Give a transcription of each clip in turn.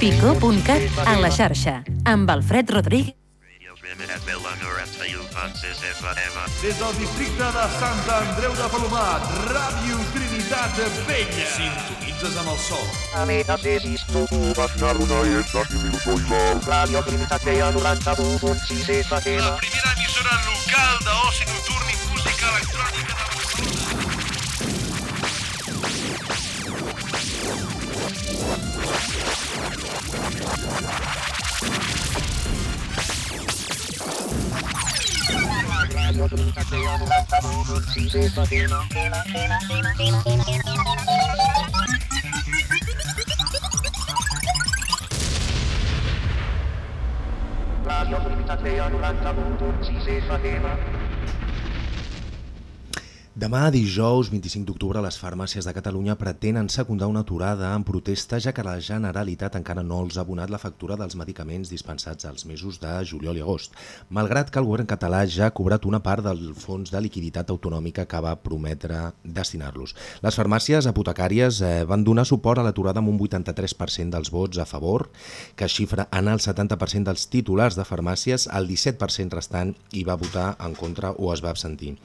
Pico.cat a la xarxa, amb Alfred Rodríguez. Des del districte de Sant Andreu de Palomat, Ràdio Trinitat Vella. Sintonitzes amb el sol. La primera emissora local d'oci nocturn i música electrònica de Radio Comunitatea 90.1 si se fatema Demà, dijous 25 d'octubre, les farmàcies de Catalunya pretenen secundar una aturada en protesta ja que la Generalitat encara no els ha abonat la factura dels medicaments dispensats als mesos de juliol i agost, malgrat que el govern català ja ha cobrat una part del fons de liquiditat autonòmica que va prometre destinar-los. Les farmàcies apotecàries eh, van donar suport a l'aturada amb un 83% dels vots a favor, que xifra en el 70% dels titulars de farmàcies, el 17% restant hi va votar en contra o es va absentir.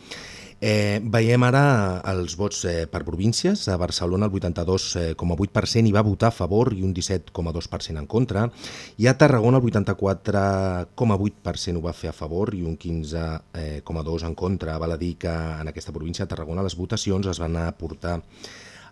Eh, veiem ara els vots eh, per províncies. A Barcelona el 82,8% hi va votar a favor i un 17,2% en contra. I a Tarragona el 84,8% ho va fer a favor i un 15,2% en contra. Val a dir que en aquesta província de Tarragona les votacions es van aportar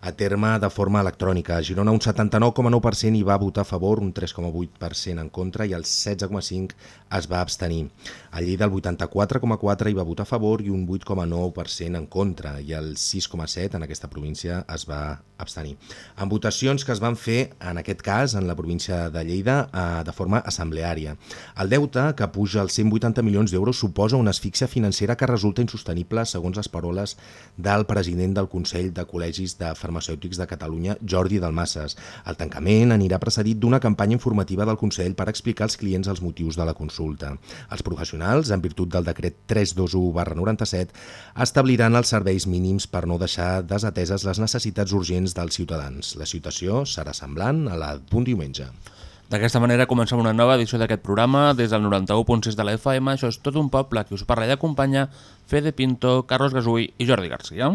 a terme de forma electrònica. A Girona un 79,9% hi va votar a favor, un 3,8% en contra i el 16,5% es va abstenir. A Lleida el 84,4% hi va votar a favor i un 8,9% en contra i el 6,7% en aquesta província es va abstenir. En votacions que es van fer, en aquest cas, en la província de Lleida, eh, de forma assembleària. El deute, que puja als 180 milions d'euros, suposa una asfíxia financera que resulta insostenible, segons les paroles del president del Consell de Col·legis de Farmacèutics de Catalunya, Jordi Dalmasses. El tancament anirà precedit d'una campanya informativa del Consell per explicar als clients els motius de la consulta. Els professionals, en virtut del decret 321-97, establiran els serveis mínims per no deixar desateses les necessitats urgents dels ciutadans. La situació serà semblant a la d'un diumenge. D'aquesta manera comencem una nova edició d'aquest programa des del 91.6 de la FM. Això és tot un poble que us parla i acompanya Fede Pinto, Carlos Gasui i Jordi Garcia.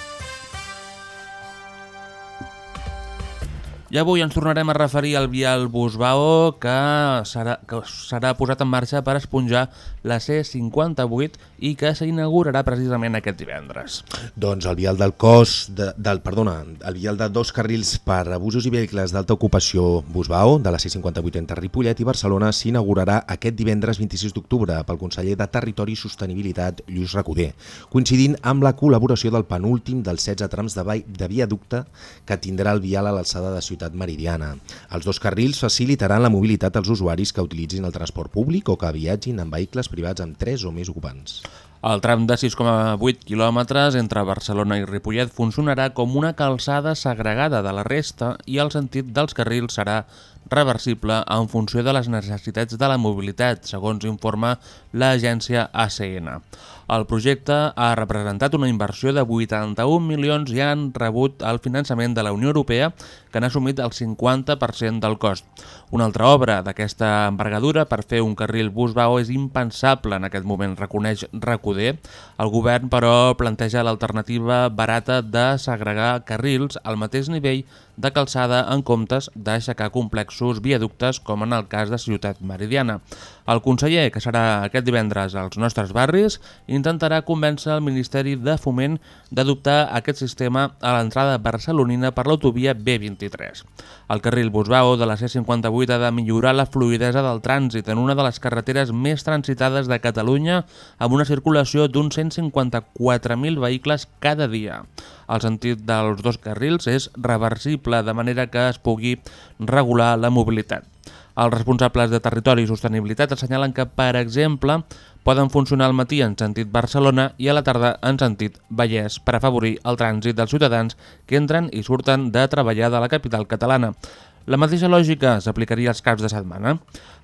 I avui ens tornarem a referir al vial Busbao que serà, que serà posat en marxa per esponjar la C58 i que s'inaugurarà precisament aquest divendres. Doncs el vial del cos, de, del, perdona, el vial de dos carrils per abusos i vehicles d'alta ocupació Busbao, de la C58 entre Ripollet i Barcelona, s'inaugurarà aquest divendres 26 d'octubre pel conseller de Territori i Sostenibilitat, Lluís Recoder, coincidint amb la col·laboració del penúltim dels 16 trams de, de viaducte que tindrà el vial a l'alçada de Ciutat Meridiana. Els dos carrils facilitaran la mobilitat als usuaris que utilitzin el transport públic o que viatgin en vehicles privats amb 3 o més ocupants. El tram de 6,8 quilòmetres entre Barcelona i Ripollet funcionarà com una calçada segregada de la resta i el sentit dels carrils serà reversible en funció de les necessitats de la mobilitat, segons informa l'agència ACN. El projecte ha representat una inversió de 81 milions i han rebut el finançament de la Unió Europea, que han assumit el 50% del cost. Una altra obra d'aquesta envergadura per fer un carril Busbao és impensable en aquest moment, reconeix Recoder. El govern, però, planteja l'alternativa barata de segregar carrils al mateix nivell de calçada en comptes d'aixecar complexos viaductes com en el cas de Ciutat Meridiana. El conseller, que serà aquest divendres als nostres barris, intentarà convèncer el Ministeri de Foment d'adoptar aquest sistema a l'entrada barcelonina per l'autovia B20 2023. El carril Busbao de la C58 ha de millorar la fluidesa del trànsit en una de les carreteres més transitades de Catalunya amb una circulació d'uns 154.000 vehicles cada dia. El sentit dels dos carrils és reversible de manera que es pugui regular la mobilitat. Els responsables de Territori i Sostenibilitat assenyalen que, per exemple, poden funcionar al matí en sentit Barcelona i a la tarda en sentit Vallès per afavorir el trànsit dels ciutadans que entren i surten de treballar de la capital catalana. La mateixa lògica s'aplicaria als caps de setmana.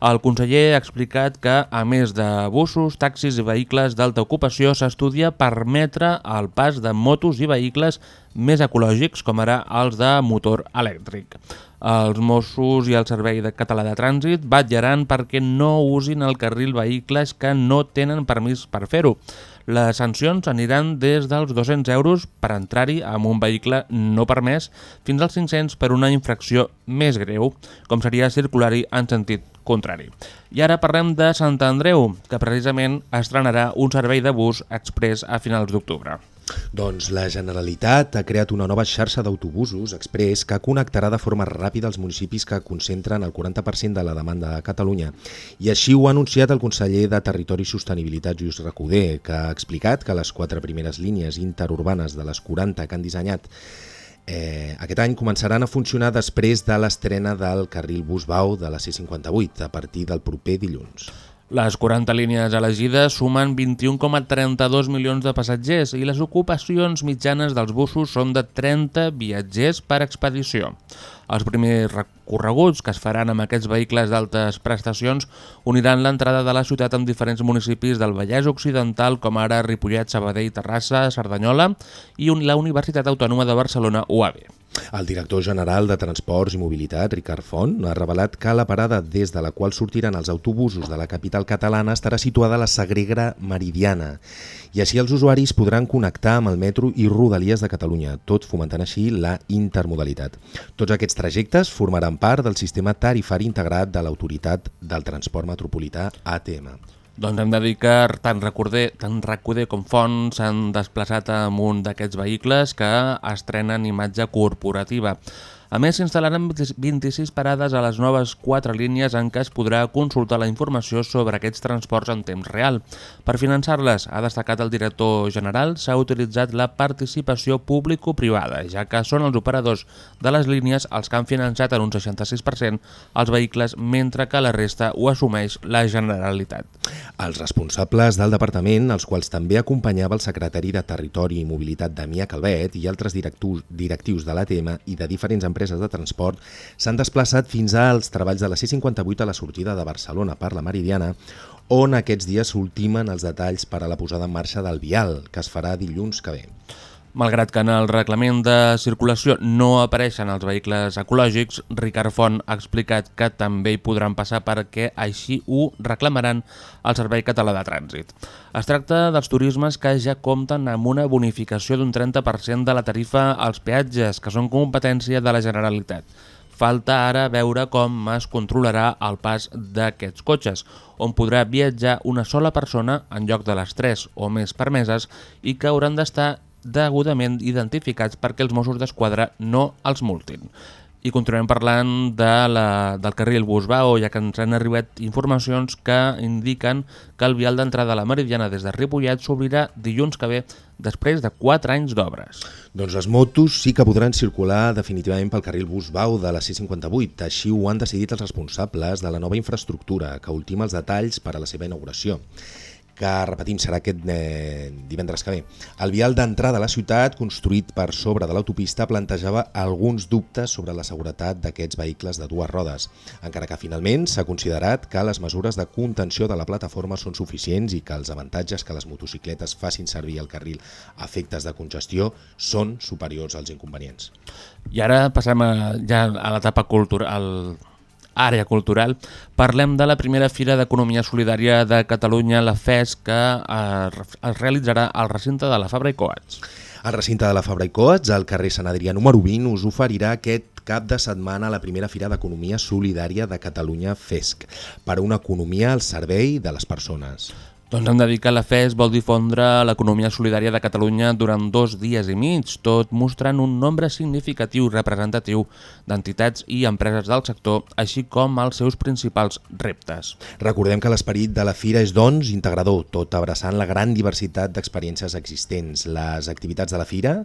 El conseller ha explicat que, a més de bussos, taxis i vehicles d'alta ocupació, s'estudia permetre el pas de motos i vehicles més ecològics, com ara els de motor elèctric. Els Mossos i el Servei de Català de Trànsit batllaran perquè no usin el carril vehicles que no tenen permís per fer-ho. Les sancions aniran des dels 200 euros per entrar-hi amb un vehicle no permès fins als 500 per una infracció més greu, com seria circular-hi en sentit contrari. I ara parlem de Sant Andreu, que precisament estrenarà un servei de bus express a finals d'octubre. Doncs la Generalitat ha creat una nova xarxa d'autobusos express que connectarà de forma ràpida els municipis que concentren el 40% de la demanda a Catalunya. I així ho ha anunciat el conseller de Territori i Sostenibilitat, Lluís Recoder, que ha explicat que les quatre primeres línies interurbanes de les 40 que han dissenyat eh, aquest any començaran a funcionar després de l'estrena del carril Busbau de la C58 a partir del proper dilluns. Les 40 línies elegides sumen 21,32 milions de passatgers i les ocupacions mitjanes dels bussos són de 30 viatgers per expedició. Els primers recorreguts que es faran amb aquests vehicles d'altes prestacions uniran l'entrada de la ciutat amb diferents municipis del Vallès Occidental com ara Ripollet, Sabadell, Terrassa, Cerdanyola i la Universitat Autònoma de Barcelona, UAB. El director general de Transports i Mobilitat, Ricard Font, ha revelat que la parada des de la qual sortiran els autobusos de la capital catalana estarà situada a la Sagregra Meridiana i així els usuaris podran connectar amb el metro i Rodalies de Catalunya, tot fomentant així la intermodalitat. Tots aquests trajectes formaran part del sistema tarifari integrat de l'Autoritat del Transport Metropolità ATM. Doncs hem de dir que tant Recorder, tant Recorder com Font s'han desplaçat amb un d'aquests vehicles que estrenen imatge corporativa. A més, s'instal·laran 26 parades a les noves quatre línies en què es podrà consultar la informació sobre aquests transports en temps real. Per finançar-les, ha destacat el director general, s'ha utilitzat la participació público-privada, ja que són els operadors de les línies els que han finançat en un 66% els vehicles, mentre que la resta ho assumeix la Generalitat. Els responsables del departament, els quals també acompanyava el secretari de Territori i Mobilitat Damià Calvet i altres directius de l'ATM i de diferents empreses empreses de transport s'han desplaçat fins als treballs de la C58 a la sortida de Barcelona per la Meridiana, on aquests dies s'ultimen els detalls per a la posada en marxa del vial, que es farà dilluns que ve. Malgrat que en el reglament de circulació no apareixen els vehicles ecològics, Ricard Font ha explicat que també hi podran passar perquè així ho reclamaran el Servei Català de Trànsit. Es tracta dels turismes que ja compten amb una bonificació d'un 30% de la tarifa als peatges, que són competència de la Generalitat. Falta ara veure com es controlarà el pas d'aquests cotxes, on podrà viatjar una sola persona en lloc de les tres o més permeses i que hauran d'estar degudament identificats perquè els Mossos d'Esquadra no els multin. I continuem parlant de la, del carril Busbao, ja que ens han arribat informacions que indiquen que el vial d'entrada a la Meridiana des de Ripollet s'obrirà dilluns que ve després de 4 anys d'obres. Doncs les motos sí que podran circular definitivament pel carril Busbau de la C58. Així ho han decidit els responsables de la nova infraestructura, que ultima els detalls per a la seva inauguració que, repetim, serà aquest eh, divendres que ve. El vial d'entrada a la ciutat, construït per sobre de l'autopista, plantejava alguns dubtes sobre la seguretat d'aquests vehicles de dues rodes, encara que finalment s'ha considerat que les mesures de contenció de la plataforma són suficients i que els avantatges que les motocicletes facin servir el carril a efectes de congestió són superiors als inconvenients. I ara passem a, ja a l'etapa cultural àrea cultural, parlem de la primera Fira d'Economia Solidària de Catalunya, la FES, que eh, es realitzarà al recinte de la Fabra i Coats. El recinte de la Fabra i Coats, al carrer Sant Adrià número 20, us oferirà aquest cap de setmana la primera Fira d'Economia Solidària de Catalunya FESC, per a una economia al servei de les persones. Doncs hem de dir que la FES vol difondre l'economia solidària de Catalunya durant dos dies i mig, tot mostrant un nombre significatiu representatiu d'entitats i empreses del sector, així com els seus principals reptes. Recordem que l'esperit de la fira és, doncs, integrador, tot abraçant la gran diversitat d'experiències existents. Les activitats de la fira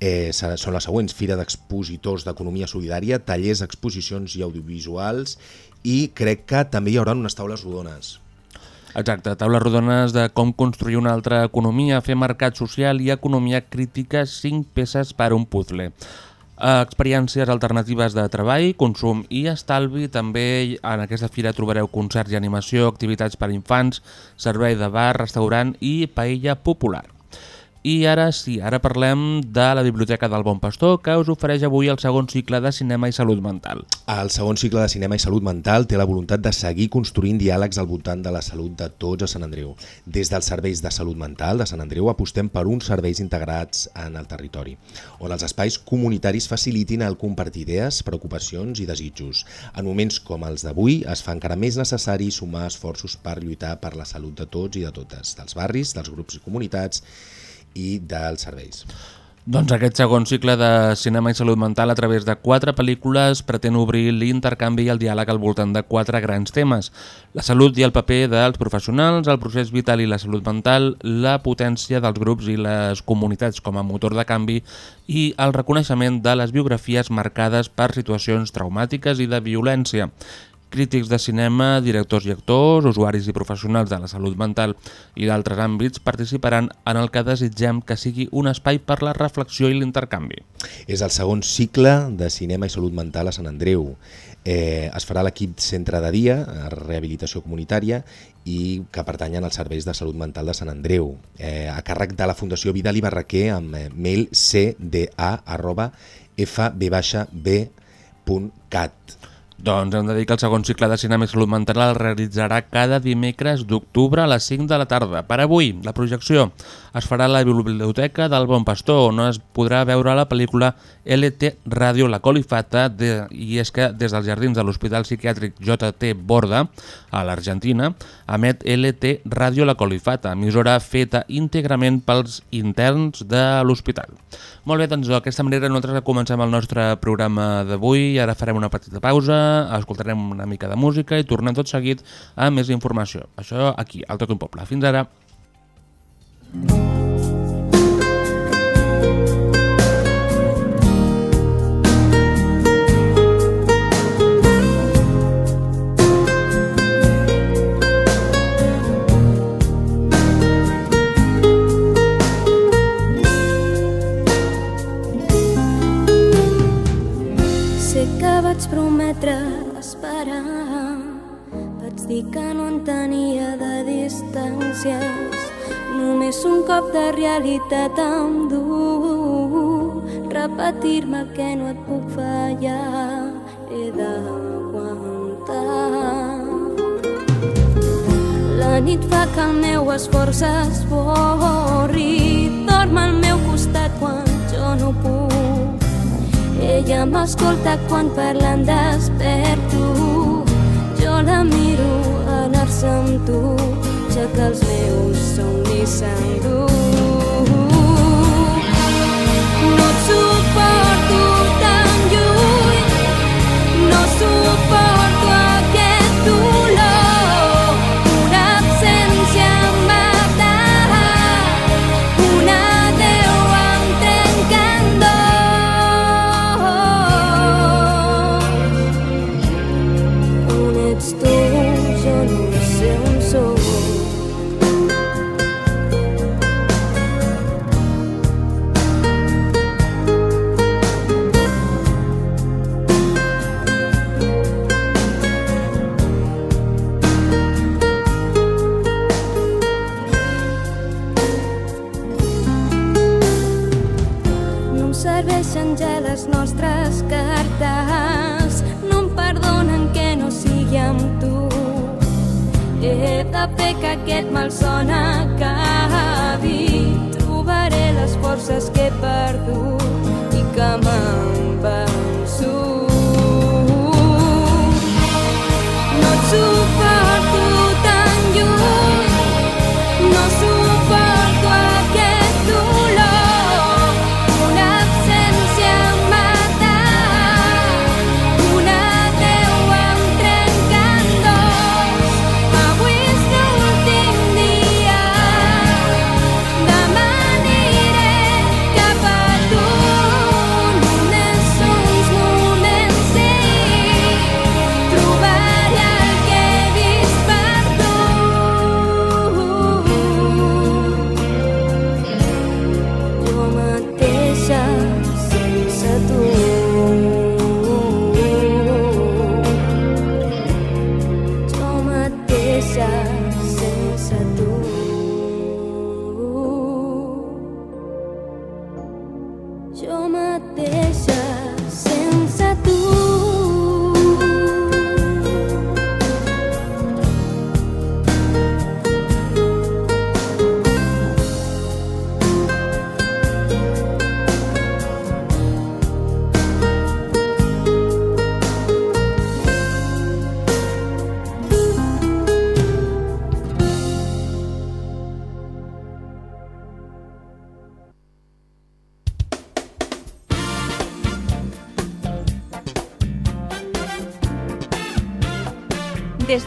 eh, són les següents, fira d'expositors d'economia solidària, tallers, exposicions i audiovisuals i crec que també hi haurà unes taules rodones. Exacte, taules rodones de com construir una altra economia, fer mercat social i economia crítica, cinc peces per un puzzle. Experiències alternatives de treball, consum i estalvi. També en aquesta fira trobareu concerts i animació, activitats per infants, servei de bar, restaurant i paella popular. I ara sí, ara parlem de la Biblioteca del Bon Pastor, que us ofereix avui el segon cicle de Cinema i Salut Mental. El segon cicle de Cinema i Salut Mental té la voluntat de seguir construint diàlegs al voltant de la salut de tots a Sant Andreu. Des dels serveis de salut mental de Sant Andreu apostem per uns serveis integrats en el territori, on els espais comunitaris facilitin el compartir idees, preocupacions i desitjos. En moments com els d'avui es fa encara més necessari sumar esforços per lluitar per la salut de tots i de totes, dels barris, dels grups i comunitats, i dels serveis. Doncs aquest segon cicle de cinema i salut mental a través de quatre pel·lícules pretén obrir l'intercanvi i el diàleg al voltant de quatre grans temes. La salut i el paper dels professionals, el procés vital i la salut mental, la potència dels grups i les comunitats com a motor de canvi i el reconeixement de les biografies marcades per situacions traumàtiques i de violència crítics de cinema, directors i actors, usuaris i professionals de la salut mental i d'altres àmbits participaran en el que desitgem que sigui un espai per la reflexió i l'intercanvi. És el segon cicle de cinema i salut mental a Sant Andreu. Eh, es farà l'equip Centre de Dia, Rehabilitació Comunitària, i que pertanyen als serveis de salut mental de Sant Andreu, eh, a càrrec de la Fundació Vidal i Barraquer amb eh, mail cda arroba fb-b.cat. Doncs hem de dir que el segon cicle de cinema i salut mental el realitzarà cada dimecres d'octubre a les 5 de la tarda. Per avui, la projecció es farà a la Biblioteca del Bon Pastor, on es podrà veure la pel·lícula LT Radio La Colifata, de, i és que des dels jardins de l'Hospital Psiquiàtric JT Borda, a l'Argentina, emet LT Radio La Colifata, emissora feta íntegrament pels interns de l'hospital. Molt bé, doncs d'aquesta manera nosaltres comencem el nostre programa d'avui, ara farem una petita pausa, escoltarem una mica de música i tornem tot seguit a més informació. Això aquí, al Tot un Poble. Fins ara! Que vaig prometre esperar Vaig dir que no en tenia de distàncies. Només un cop de realitat em du. Repetir-me que no et puc fallar. He d'aguantar. La nit fa que el meu esforç esborri Dorm al meu costat quan jo no puc ella m'escolta quan parlen desperto. Jo la miro anar-se amb tu, ja que els meus somnis s'endú. No et suporto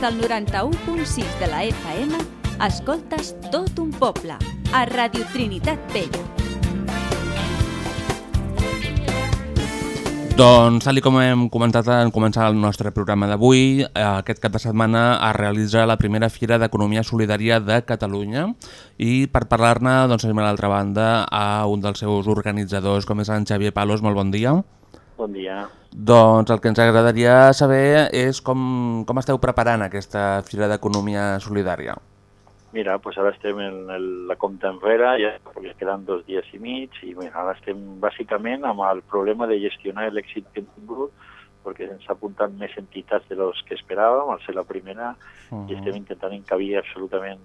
del 91.6 de la FM, escoltes tot un poble, a Radio Trinitat Vella. Doncs, tal com hem comentat en començar el nostre programa d'avui, aquest cap de setmana es realitza la primera Fira d'Economia Solidària de Catalunya i per parlar-ne doncs, tenim a l'altra banda a un dels seus organitzadors, com és en Xavier Palos. Molt bon dia. Bon dia. Doncs el que ens agradaria saber és com, com esteu preparant aquesta Fira d'Economia Solidària. Mira, pues ara estem en el, la compta enrere, ja perquè queden dos dies i mig, i mira, ara estem bàsicament amb el problema de gestionar l'èxit que hem tingut, perquè ens ha apuntat més entitats de los que esperàvem, al ser la primera, uh -huh. i estem intentant encabir absolutament,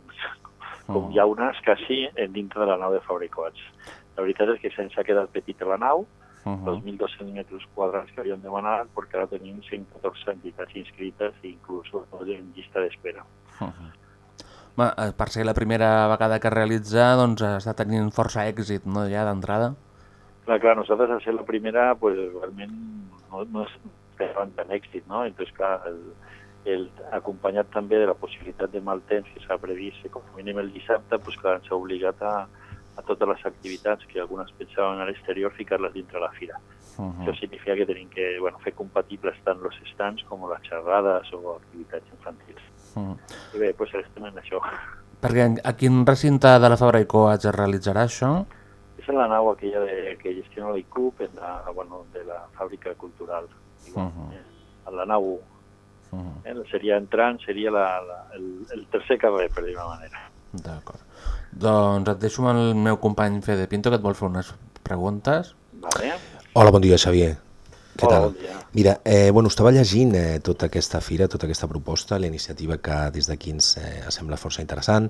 com uh -huh. hi ha unes, quasi, dintre de la nau de Fabricoats. La veritat és que se'ns ha quedat petita la nau, uh -huh. 2.200 metres quadrats que havíem demanat, perquè ara tenim 114 entitats inscrites i inclús en llista d'espera. Uh -huh. Eh, per ser la primera vegada que realitza, doncs està tenint força èxit, no, ja d'entrada? Clar, clar, nosaltres a ser la primera, pues, realment no, no esperaven tant èxit, no? Entonces, clar, el, el, acompanyat també de la possibilitat de mal temps que s'ha previst, com a mínim el dissabte, pues, clar, ens ha obligat a, a totes les activitats que algunes pensaven a l'exterior ficar-les dintre la fira. Uh -huh. Això significa que tenim que bueno, fer compatibles tant els estants com les xerrades o activitats infantils. Uh -huh. I bé, doncs estem en això. Perquè a quin recinte de la Fabra i Coats es realitzarà això? És en la nau aquella de, que gestiona l'ICUP, bueno, de la fàbrica cultural. Uh -huh. eh, a la nau 1. Uh -huh. eh, seria entrant, seria la, la, el, el tercer carrer, per dir-ho manera. D'acord. Doncs et deixo amb el meu company Fede Pinto, que et vol fer unes preguntes. Vale. Hola, bon dia, Xavier. Què Hola, tal? bon dia. Mira, eh, bueno, estava llegint eh, tota aquesta fira, tota aquesta proposta, la iniciativa que des d'aquí ens eh, sembla força interessant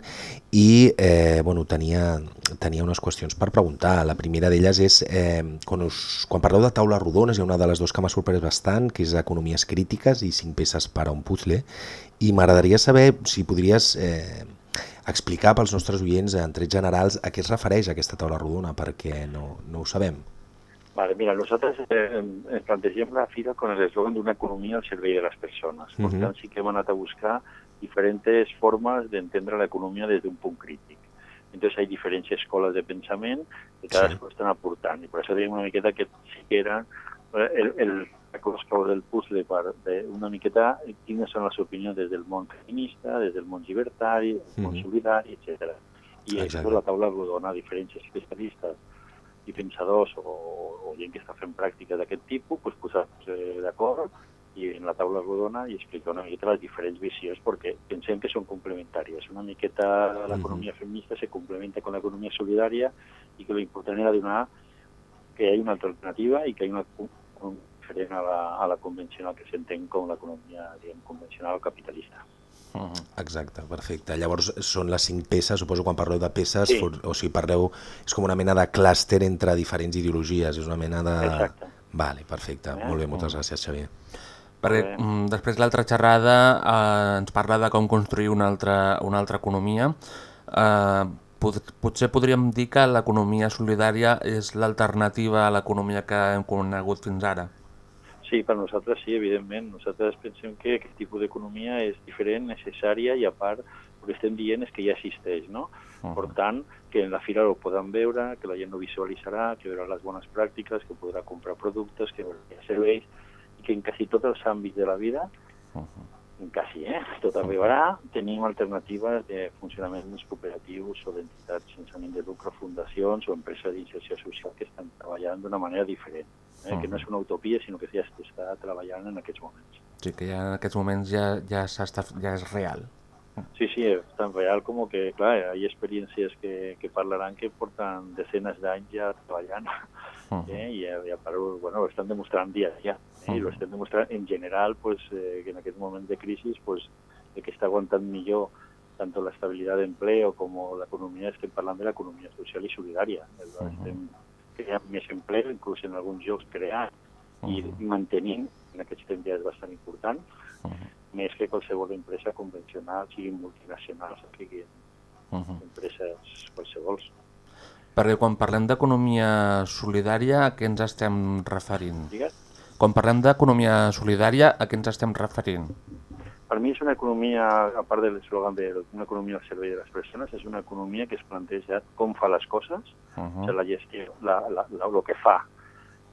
i eh, bueno, tenia, tenia unes qüestions per preguntar. La primera d'elles és, eh, quan, us, quan parleu de taules rodones, hi ha una de les dues que m'ha sorprès bastant, que és economies crítiques i cinc peces per a un puzzle, i m'agradaria saber si podries eh, explicar pels nostres oients en trets generals a què es refereix aquesta taula rodona, perquè no, no ho sabem. Vale, mira, nosaltres eh, ens plantegem la fira con el eslogan d'una economia al servei de les persones. Per uh -huh. tant, sí que hem anat a buscar diferents formes d'entendre l'economia des d'un punt crític. Entonces hay diferents escoles de pensament que cadascú sí. estan aportant. I per això dèiem una miqueta que sí que era el, el, el del puzzle per de una miqueta quines són les opinions des del món feminista, des del món llibertari, des del món uh -huh. solidari, etc. I això la taula rodona diferents especialistes i pensadors o, o gent que està fent pràctiques d'aquest tipus, pues, posar-se d'acord i en la taula rodona i explicar una miqueta les diferents visions perquè pensem que són complementàries. Una miqueta l'economia feminista se complementa con l'economia solidària i que l'important era donar que hi ha una alternativa i que hi ha una diferent a la, a la convencional que s'entén com l'economia convencional o capitalista. Uh -huh. Exacte, perfecte. Llavors són les cinc peces, suposo quan parleu de peces, Sí. o sigui, parleu, és com una mena de clúster entre diferents ideologies, és una mena de... Exacte. Vale, perfecte. Eh? Molt bé, moltes gràcies, Xavier. Perquè mm, després l'altra xerrada eh, ens parla de com construir una altra, una altra economia. Eh, pot, potser podríem dir que l'economia solidària és l'alternativa a l'economia que hem conegut fins ara. Sí, per nosaltres sí, evidentment. Nosaltres pensem que aquest tipus d'economia és diferent, necessària i a part el que estem dient és que ja existeix, no? Uh -huh. Per tant, que en la fira ho poden veure, que la gent ho visualitzarà, que veurà les bones pràctiques, que podrà comprar productes, que veurà serveis i que en quasi tots els àmbits de la vida, Uh -huh. en quasi, eh? Tot arribarà, tenim alternatives de funcionaments cooperatius o d'entitats sense ànim de lucre, fundacions o empreses d'inserció social que estan treballant d'una manera diferent eh, que no és una utopia, sinó que ja s'està treballant en aquests moments. Sigui que ja en aquests moments ja, ja, ja és real. Sí, sí, és tan real com que, clar, hi ha experiències que, que parlaran que porten desenes d'anys ja treballant Uh -huh. eh, i, i a part, bueno, ho estan demostrant dia a dia. Eh, I ho estem demostrant en general pues, eh, que en aquest moment de crisi pues, el que està aguantant millor tant l'estabilitat d'empleo com l'economia, estem parlant de l'economia social i solidària. Uh -huh. Estem creant més empleo, inclús en alguns llocs creant i Uh -huh. mantenint, en aquests temps ja és bastant important, Uh -huh. més que qualsevol empresa convencional, siguin multinacionals o siguin Uh -huh. empreses qualsevols. Perquè quan parlem d'economia solidària, a què ens estem referint? Digues? Quan parlem d'economia solidària, a què ens estem referint? Per mi és una economia, a part de l'eslògan d'una economia al servei de les persones, és una economia que es planteja com fa les coses, Uh o -huh. sigui, la gestió, la, la, la, lo que fa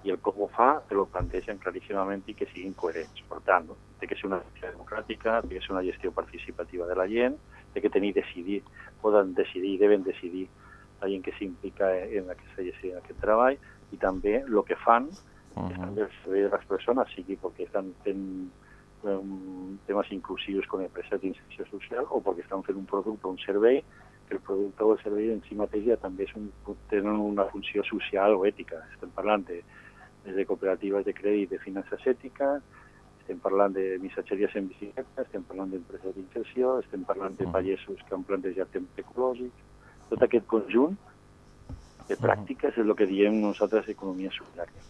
i el com ho fa, te lo plantegen claríssimament i que siguin coherents. Per tant, no? té que ser una gestió democràtica, té que ser una gestió participativa de la gent, té que tenir decidir, poden decidir, deben decidir la gent que s'implica en aquesta gestió, en aquest treball, i també el que fan, Uh que estan -huh. al servei de les persones, sigui perquè estan fent um, temes inclusius com empreses d'inserció social o perquè estan fent un producte o un servei que el producte o el servei en si mateix ja també és un, tenen una funció social o ètica. Estem parlant de, des de cooperatives de crèdit de finances ètiques, estem parlant de missatgeries en bicicleta, estem parlant d'empreses d'inserció, estem parlant de pagesos que han plantejat temes ecològics. Tot aquest conjunt de pràctiques és el que diem nosaltres economia solidària.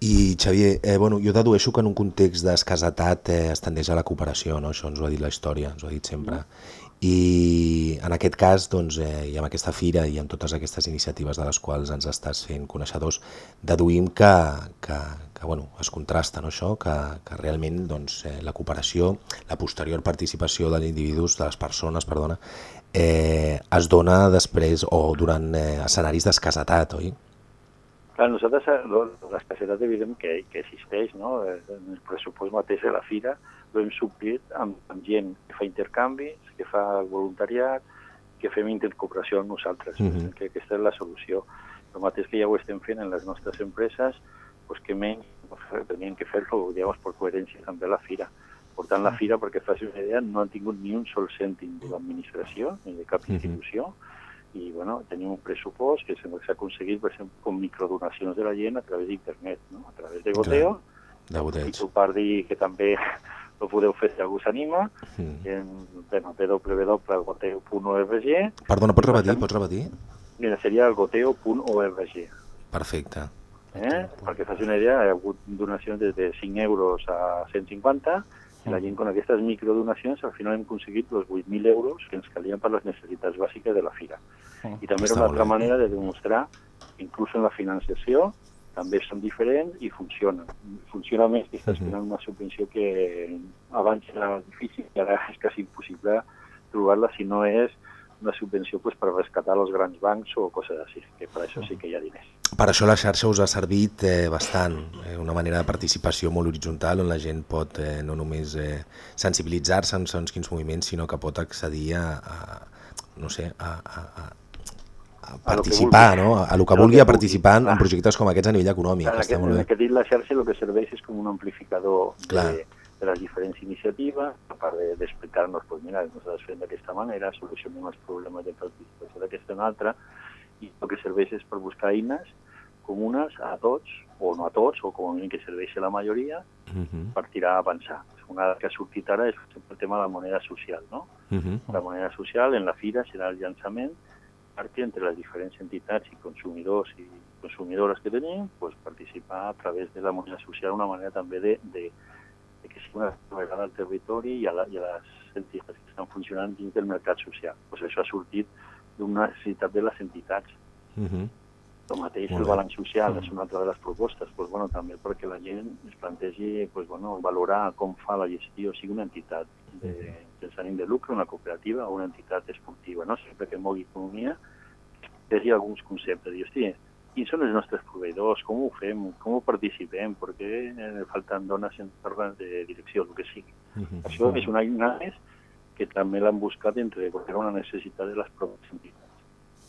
I, Xavier, eh, bueno, jo dedueixo que en un context d'escasetat eh, es tendeix a la cooperació, no? això ens ho ha dit la història, ens ho ha dit sempre. I en aquest cas, doncs, eh, i amb aquesta fira i amb totes aquestes iniciatives de les quals ens estàs fent coneixedors, deduïm que, que, que bueno, es contrasta no, això, que, que realment doncs, eh, la cooperació, la posterior participació dels individus, de les persones, perdona, eh, es dona després o durant eh, escenaris d'escasetat, oi? Clar, nosaltres l'escassetat evident que, que existeix, no? Eh, En el pressupost mateix de la fira ho hem suplit amb, amb gent que fa intercanvis, que fa voluntariat, que fem intercooperació amb nosaltres. Mhm. que aquesta és la solució. El mateix que ja ho estem fent en les nostres empreses, doncs que menys tenien que fer-lo, digamos, per coherència també a la fira. Per tant, la fira, perquè faci una idea, no han tingut ni un sol cèntim de l'administració ni de cap Mhm. institució, i bueno, tenim un pressupost que s'ha aconseguit, per exemple, amb microdonacions de la gent a través d'internet, no? a través de Goteo, De i tu per dir que també ho podeu fer si algú s'anima, Mm. en bueno, www.goteo.org, Perdona, pots repetir? Pots repetir? mira, seria el goteo.org. Perfecte. Eh? Perquè faci una idea, hi ha hagut donacions des de 5 euros a 150 i la gent con aquestes microdonacions al final hem aconseguit els 8.000 euros que ens calien per les necessitats bàsiques de la fira. I també era una altra bé. manera de demostrar inclús en la financiació també són diferents i funcionen. Funciona més que estàs donant una subvenció que abans era difícil i ara és quasi impossible trobar-la si no és una subvenció pues, per rescatar els grans bancs o coses així, que per això sí que hi ha diners. Per això la xarxa us ha servit eh, bastant, eh, una manera de participació molt horitzontal on la gent pot eh, no només eh, sensibilitzar-se en segons quins moviments, sinó que pot accedir a, a no sé, a, a, a, a participar, no? a, a lo que A vulgui, a participar en, en clar. projectes com aquests a nivell econòmic, està aquest, molt en bé. aquest dit, la xarxa el que serveix és com un amplificador Clar. de, de les diferents iniciatives, a part de- d'explicar-nos, pues mira, nosaltres fem d'aquesta manera, solucionem els problemes de participació d'aquesta una altra, i el que serveix és per buscar eines comunes a tots, o no a tots, o com a mínim que serveixi a la majoria, Mhm, per tirar a avançar. Una que ha sortit ara és el tema de la moneda social, no? mhm. La moneda social en la fira serà el llançament perquè entre les diferents entitats i consumidors i consumidores que tenim, pues, participar a través de la moneda social una manera també de, de, de que sigui una vegada al territori i a, la, i a les entitats que estan funcionant dins del mercat social. Pues això ha sortit d'una necessitat de les entitats. Mhm. El mateix Molt el balanç social és una altra de les propostes, pues, bueno, també perquè la gent es plantegi pues, bueno, valorar com fa la gestió, sigui una entitat de, sense ànim de lucre, una cooperativa o una entitat esportiva, no? sempre que mogui economia, hi alguns conceptes. Dius, hosti, quins són els nostres proveïdors, com ho fem, com ho participem, per què eh, falten dones en òrgans de direcció, el que sigui. Mhm. Això és una eina més que també l'han buscat entre, perquè era una necessitat de les pròpies entitats.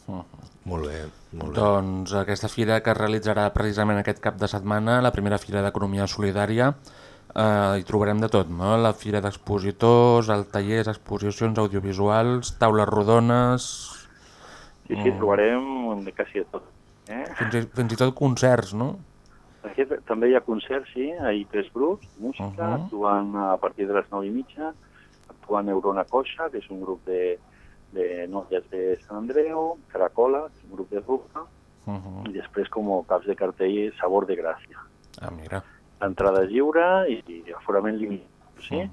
Molt bé, molt bé. Doncs aquesta fira que es realitzarà precisament aquest cap de setmana, la primera fira d'economia solidària, eh, hi trobarem de tot, no? La fira d'expositors, el tallers, exposicions audiovisuals, taules rodones, Sí, sí, trobarem de quasi de tot. Eh? fins i, fins i tot concerts, no? Aquí també hi ha concerts, sí, hi ha tres grups, música, uh. -huh. actuant a partir de les 9 i mitja, actuant Neurona Coixa, que és un grup de, de noies de Sant Andreu, Caracola, un grup de ruta, Uh -huh. i després com a caps de cartell Sabor de Gràcia. Ah, mira. L'entrada és lliure i, i aforament limitat, sí? Mhm.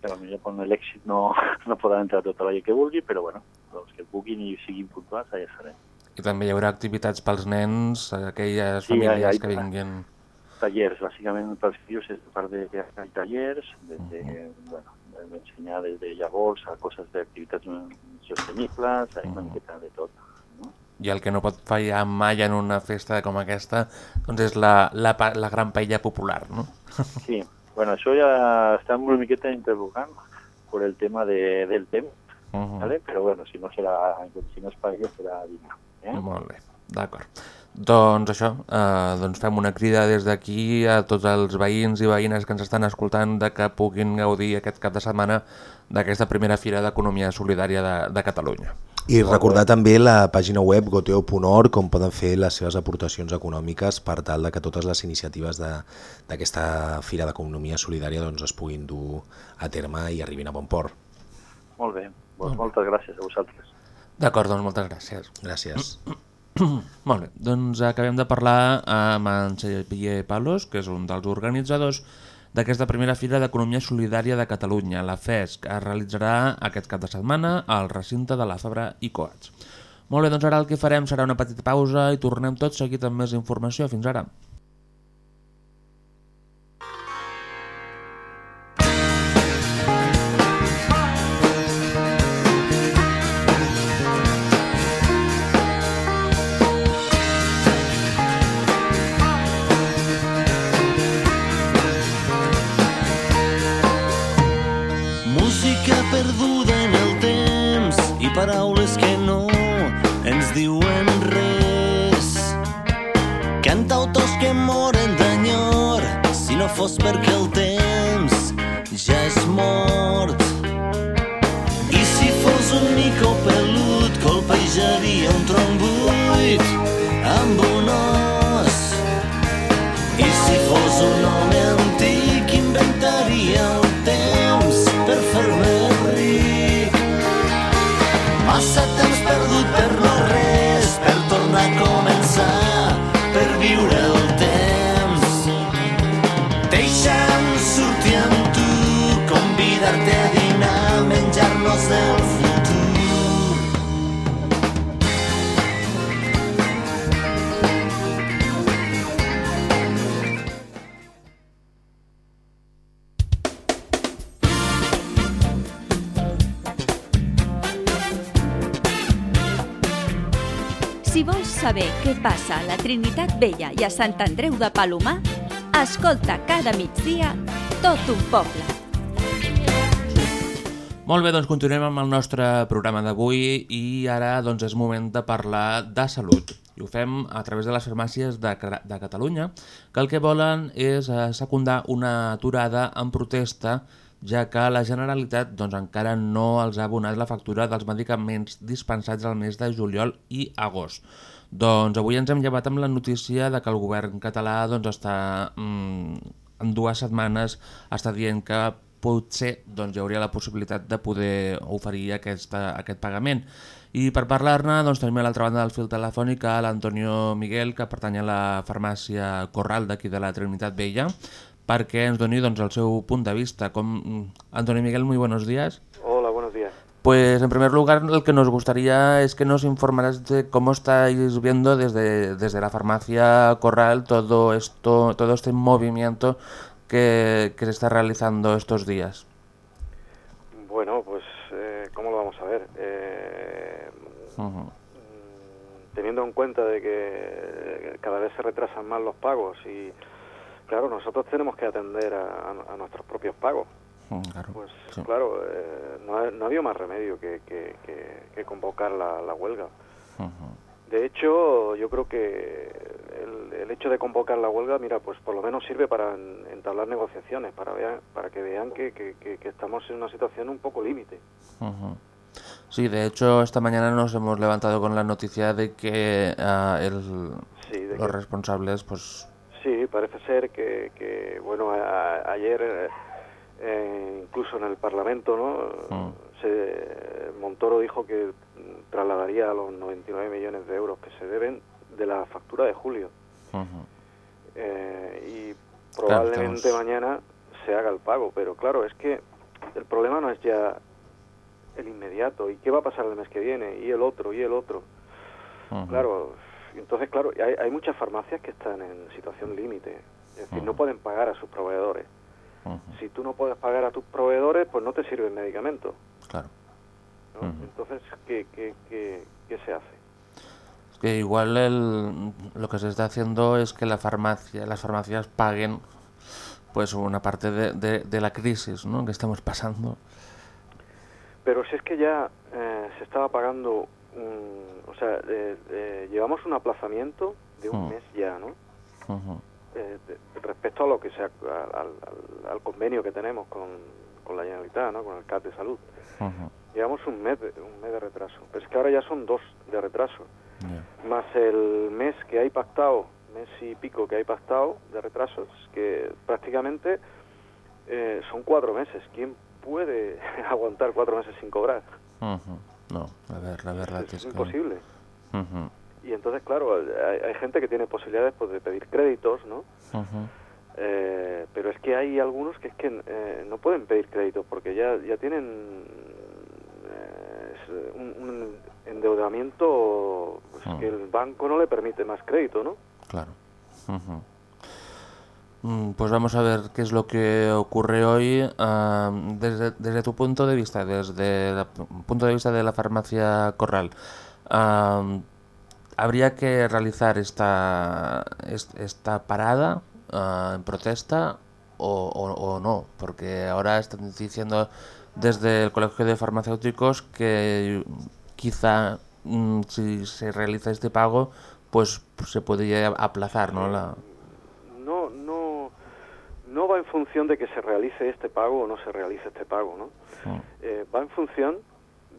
Que potser quan l'èxit no, no podrà entrar tota la gent que vulgui, però bueno, els que puguin i siguin puntuals, allà serem. I també hi haurà activitats pels nens, aquelles Sí, famílies ja, que vinguin... tallers, bàsicament pels fills és part de que hi ha tallers, de, de, bueno, d'ensenyar des de llavors a coses d'activitats sostenibles, a una miqueta de tot. No? I el que no pot fallar mai en una festa com aquesta doncs és la, la, la gran paella popular, no? Sí, bueno, això ja està una miqueta interrogant per el tema de, del temps, Uh -huh. ¿vale? però bueno, si no serà, si no és paella serà dinar. Eh? Molt bé, d'acord. Doncs això, eh, doncs fem una crida des d'aquí a tots els veïns i veïnes que ens estan escoltant de que puguin gaudir aquest cap de setmana d'aquesta primera fira d'economia solidària de, de Catalunya. I recordar també la pàgina web goteo.org on poden fer les seves aportacions econòmiques per tal de que totes les iniciatives de- d'aquesta Fira d'Economia Solidària doncs, es puguin dur a terme i arribin a bon port. Molt bé, doncs moltes gràcies a vosaltres. D'acord, doncs moltes gràcies. Gràcies. Molt bé, doncs acabem de parlar amb en Xavier Palos, que és un dels organitzadors d'aquesta primera fira d'Economia Solidària de Catalunya, la FES, que es realitzarà aquest cap de setmana al recinte de la Fabra i Coats. Molt bé, doncs ara el que farem serà una petita pausa i tornem tot seguit amb més informació. Fins ara. Sant Andreu de Palomar, escolta cada migdia tot un poble. Molt bé, doncs continuem amb el nostre programa d'avui i ara doncs, és moment de parlar de salut. I ho fem a través de les farmàcies de, de Catalunya, que el que volen és eh, secundar una aturada en protesta ja que la Generalitat doncs, encara no els ha abonat la factura dels medicaments dispensats al mes de juliol i agost. Doncs avui ens hem llevat amb la notícia de que el govern català doncs, està mm, en dues setmanes està dient que potser doncs, hi hauria la possibilitat de poder oferir aquesta, aquest pagament. I per parlar-ne doncs, tenim a l'altra banda del fil telefònic l'Antonio Miguel, que pertany a la farmàcia Corral d'aquí de la Trinitat Vella, perquè ens doni doncs, el seu punt de vista. Com... Antonio Miguel, muy buenos días. Hola, buenos días. Pues en primer lugar lo que nos gustaría es que nos informaras de cómo estáis viendo desde, desde la farmacia Corral todo esto, todo este movimiento que, que se está realizando estos días. Bueno, pues, eh, ¿cómo lo vamos a ver? Eh, Ujú. mm, teniendo en cuenta de que cada vez se retrasan más los pagos y, claro, nosotros tenemos que atender a, nuestros propios pagos. Mm, Claro. Pues, sí. claro, eh, no, ha, no ha habido más remedio que, que- que- que convocar la, la huelga. De hecho, yo creo que el, el hecho de convocar la huelga, mira, pues por lo menos sirve para en- entablar negociaciones, para, para que vean que, que- estamos en una situación un poco límite. Sí, de hecho esta mañana nos hemos levantado con la noticia de que ah, el- Sí, de los responsables pues Sí, parece ser que, que, bueno, a- ayer eh, incluso en el Parlamento, ¿no? Mm. Se, Montoro dijo que trasladaría los 99 millones de euros que se deben de la factura de julio. Eh, y Claro, probablemente estamos- mañana se haga el pago, pero claro, es que el problema no es ya el inmediato, y qué va a pasar el mes que viene, y el otro, y el otro. Claro, entonces, claro, hay, hay muchas farmacias que están en situación límite. Es decir, no pueden pagar a sus proveedores. Si tú no puedes pagar a tus proveedores, pues no te sirve el medicamento. Claro. ¿no? Entonces, ¿qué, qué, qué, qué se hace? Es que igual el, lo que se está haciendo es que la farmacia, las farmacias paguen pues una parte de, de, de la crisis ¿no? que estamos pasando. Pero si es que ya eh, se estaba pagando, un- o sea, eh, eh, llevamos un aplazamiento de un Mm. mes ya, ¿no? Eh, de- respecto a lo que sea al, al- al convenio que tenemos con, con la Generalitat, ¿no? Con el CAT de salud. Llevamos un mes, de, un mes de retraso. Pero es que ahora ya son dos de retraso. Más el mes que hay pactado, mes y pico que hay pactado de retrasos, que prácticamente eh, son cuatro meses. ¿Quién puede aguantar cuatro meses sin cobrar? Ujú. No, la, ver, la verdad es, es que... imposible. Ujú. Y entonces, claro, hay, hay gente que tiene posibilidades pues, de pedir créditos, ¿no? Ujú. Eh, pero es que hay algunos que es que eh, no pueden pedir créditos porque ya ya tienen eh, un, un endeudamiento pues, que el banco no le permite más crédito, ¿no? Claro. Mm, Pues vamos a ver qué es lo que ocurre hoy ah, desde, tu punto de vista, desde el punto de vista de la farmacia Corral. ah, ¿Habría que realizar esta, est- esta parada ah, en protesta o, o- o no? Porque ahora están diciendo desde el Colegio de Farmacéuticos que quizá mm, si se realiza este pago, pues se podría aplazar, ¿no? La... No va en función de que se realice este pago o no se realice este pago, ¿no? Mm. Eh, va en función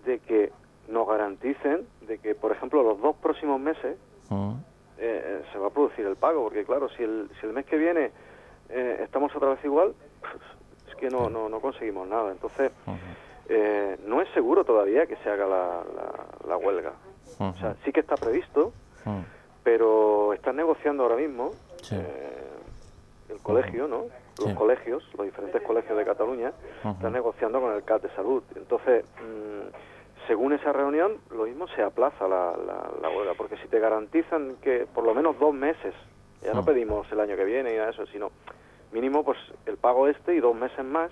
de que nos garanticen de que, por ejemplo, los dos próximos meses Mm. eh, eh, se va a producir el pago, porque claro, si el, si el mes que viene eh, estamos otra vez igual, pues, es que no, no, no conseguimos nada. Entonces, eh, no es seguro todavía que se haga la, la, la huelga. O sea, sí que está previsto, Mm. pero están negociando ahora mismo Sí. eh, el colegio, ¿no? Los Sí. colegios, los diferentes colegios de Cataluña, están negociando con el CAT de salud. Entonces, mm, según esa reunión, lo mismo se aplaza la, la, la huelga, porque si te garantizan que por lo menos dos meses, ya no pedimos el año que viene y nada eso, sino mínimo pues el pago este y dos meses más,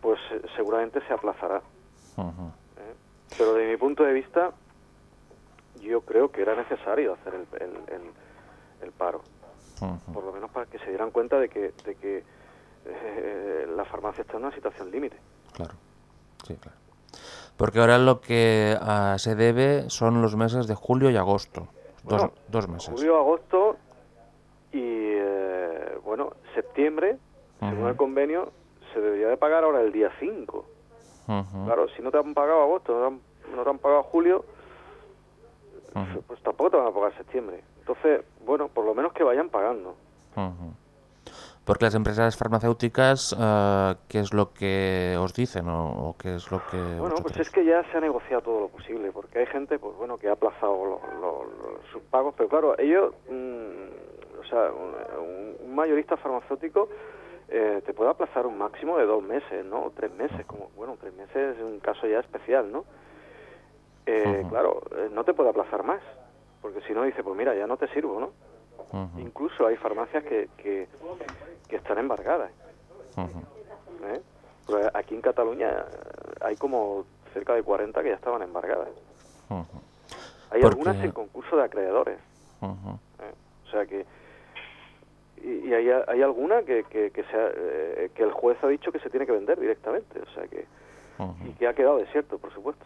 pues eh, seguramente se aplazará. ¿eh? Pero de mi punto de vista, yo creo que era necesario hacer el, el, el- el paro, Por lo menos para que se dieran cuenta de que, de que eh, la farmacia está en una situación límite. Claro. Sí, claro. Porque ahora lo que ah, se debe son los meses de julio y agosto. Dos, Bueno, dos meses. Julio, agosto y, eh, bueno, septiembre, según el convenio, se debería de pagar ahora el día 5. Ujú. Claro, si no te han pagado agosto, no te han, no te han pagado julio, pues tampoco te van a pagar septiembre. Entonces, bueno, por lo menos que vayan pagando. Porque las empresas farmacéuticas, ah, ¿qué es lo que os dicen o, o qué es lo que Bueno, pues es que ya se ha negociado todo lo posible, porque hay gente, pues bueno, que ha aplazado lo- lo- lo- sus pagos, pero claro, ellos, mm, o sea, un, un mayorista farmacéutico eh, te puede aplazar un máximo de dos meses, ¿no? O tres meses, como, bueno, tres meses es un caso ya especial, ¿no? Eh. Claro, eh, no te puede aplazar más, porque si no dice, pues mira, ya no te sirvo, ¿no? Incluso hay farmacias que, que, que están embargadas. ¿eh? Pero aquí en Cataluña hay como cerca de 40 que ya estaban embargadas. Hay Porque- algunas en concurso de acreedores. ¿eh? O sea que... Y, y hay, hay alguna que, que, que, se ha- eh, que el juez ha dicho que se tiene que vender directamente. O sea que... Y que ha quedado desierto, por supuesto.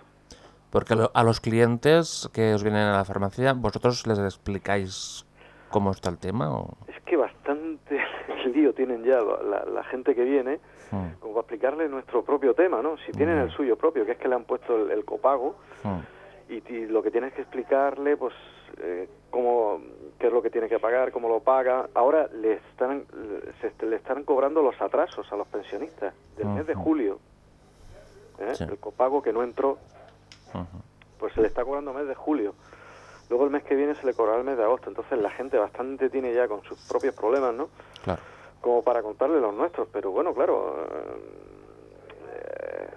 Porque lo- a los clientes que os vienen a la farmacia, ¿vosotros les explicáis cómo está el tema? O... Es que bastante lío tienen ya la, la gente que viene Mm, como para explicarle nuestro propio tema, ¿no? Si tienen el suyo propio, que es que le han puesto el, el copago, mm, y, y lo que tienes que explicarle, pues, eh, cómo, qué es lo que tiene que pagar, cómo lo paga. Ahora le están, le- se, le están cobrando los atrasos a los pensionistas del mes de julio. ¿eh? El copago que no entró, pues se le está cobrando mes de julio. Luego el mes que viene se le cobrará el mes de agosto. Entonces la gente bastante tiene ya con sus propios problemas, ¿no? Claro. Como para contarle los nuestros. Pero bueno, claro, eh,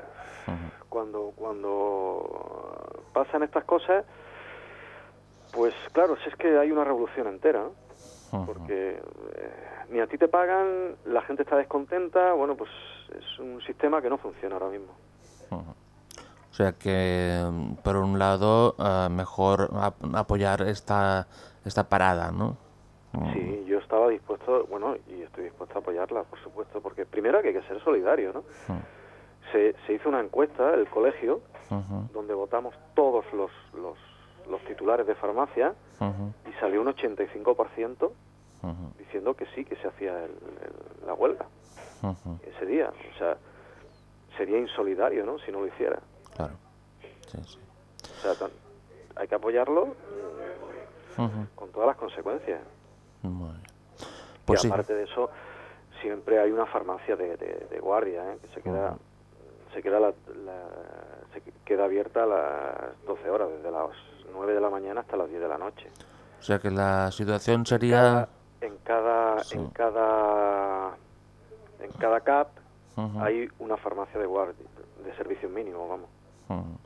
cuando cuando pasan estas cosas, pues claro, si es que hay una revolución entera, ¿no? porque eh, ni a ti te pagan, la gente está descontenta, bueno, pues es un sistema que no funciona ahora mismo. Sea que, mm, por un lado, eh, mejor ap- apoyar esta, esta parada, ¿no? Mm. Sí, yo estaba dispuesto, bueno, y estoy dispuesto a apoyarla, por supuesto, porque primero que hay que ser solidario, ¿no? Se, se hizo una encuesta, el colegio, donde votamos todos los, los, los titulares de farmacia y salió un 85% ujú, diciendo que sí, que se hacía el- el- la huelga ese día. O sea, sería insolidario, ¿no? Si no lo hiciera. Claro. Sí, sí. O sea, hay que apoyarlo Ujú, con todas las consecuencias. muy bien. Pues y sí. aparte de eso, siempre hay una farmacia de, de- de guardia, ¿eh? que se queda, se queda, la, la- se queda abierta a las 12 horas, desde las 9 de la mañana hasta las 10 de la noche. O sea que la situación sería... En cada, Sí. en cada, en cada CAP hay una farmacia de guardia, de servicio mínimo, vamos. Ujú.